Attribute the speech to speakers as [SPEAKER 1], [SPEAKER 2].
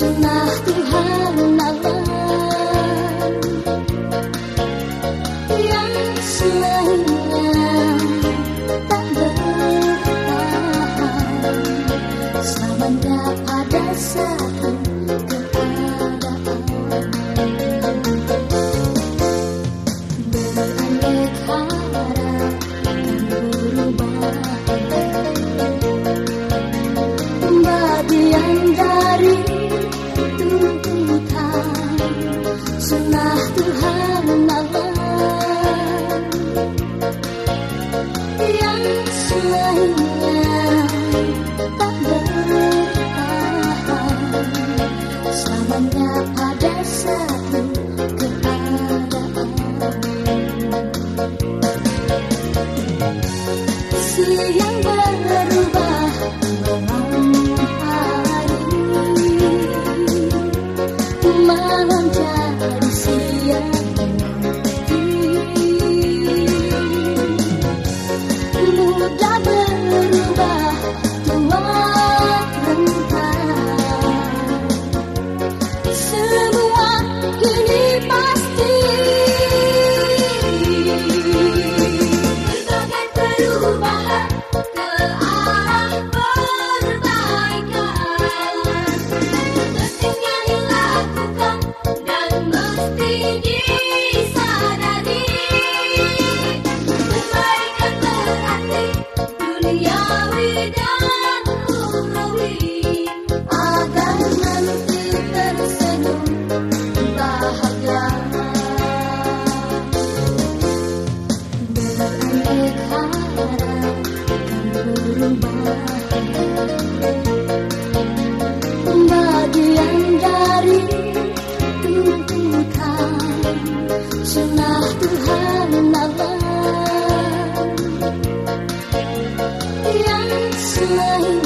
[SPEAKER 1] Nacht im Heim. semah Tuhan Bagian dari tuntutan Sunnah Tuhan Allah Yang selain